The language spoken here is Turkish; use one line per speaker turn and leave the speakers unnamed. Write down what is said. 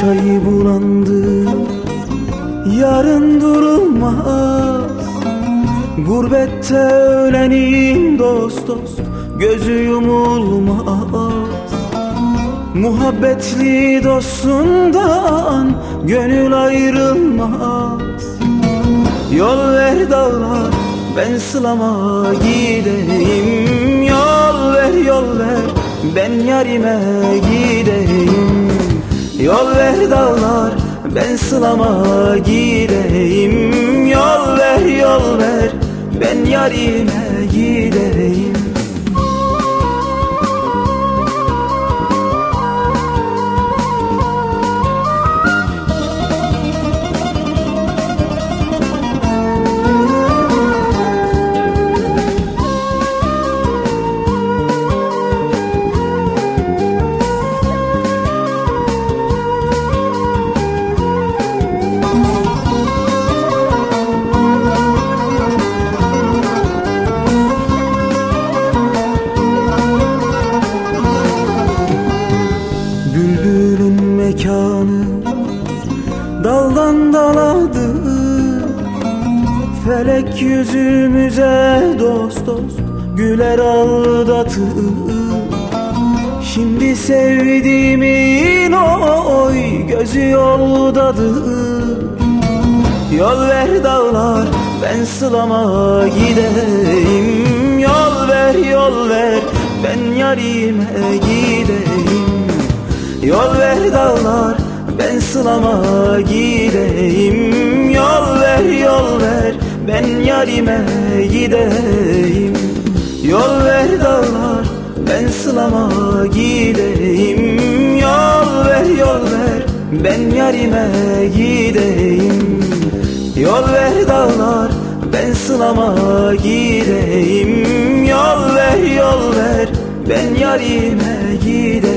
çayı bulandı Yarın durulmaz. Gurbette ölenin dost dost Gözü yumulmaz. Muhabbetli dostundan Gönül ayrılmaz. Yol ver dağlar ben sılama gideyim. Yol ver yol ver ben yarime gideyim Yol ver dağlar ben sılama gideyim Yol ver yol ver ben yarime gideyim daldan daladı. Felek yüzümüze dost dost güler aldatır Şimdi sevdiğimin oy gözü yoldadır Yol ver dağlar ben sılama gideyim. Yol ver yol ver ben yarime gideyim. Yol ver dağlar ben sılama gideyim. Yol ver yol ver. Ben yarime gideyim. Yol ver dağlar. Ben sılama gideyim. Yol ver yol ver. Ben yarime gideyim. Yol ver dağlar. Ben sılama gideyim. Yol ver yol ver. Ben yarime gideyim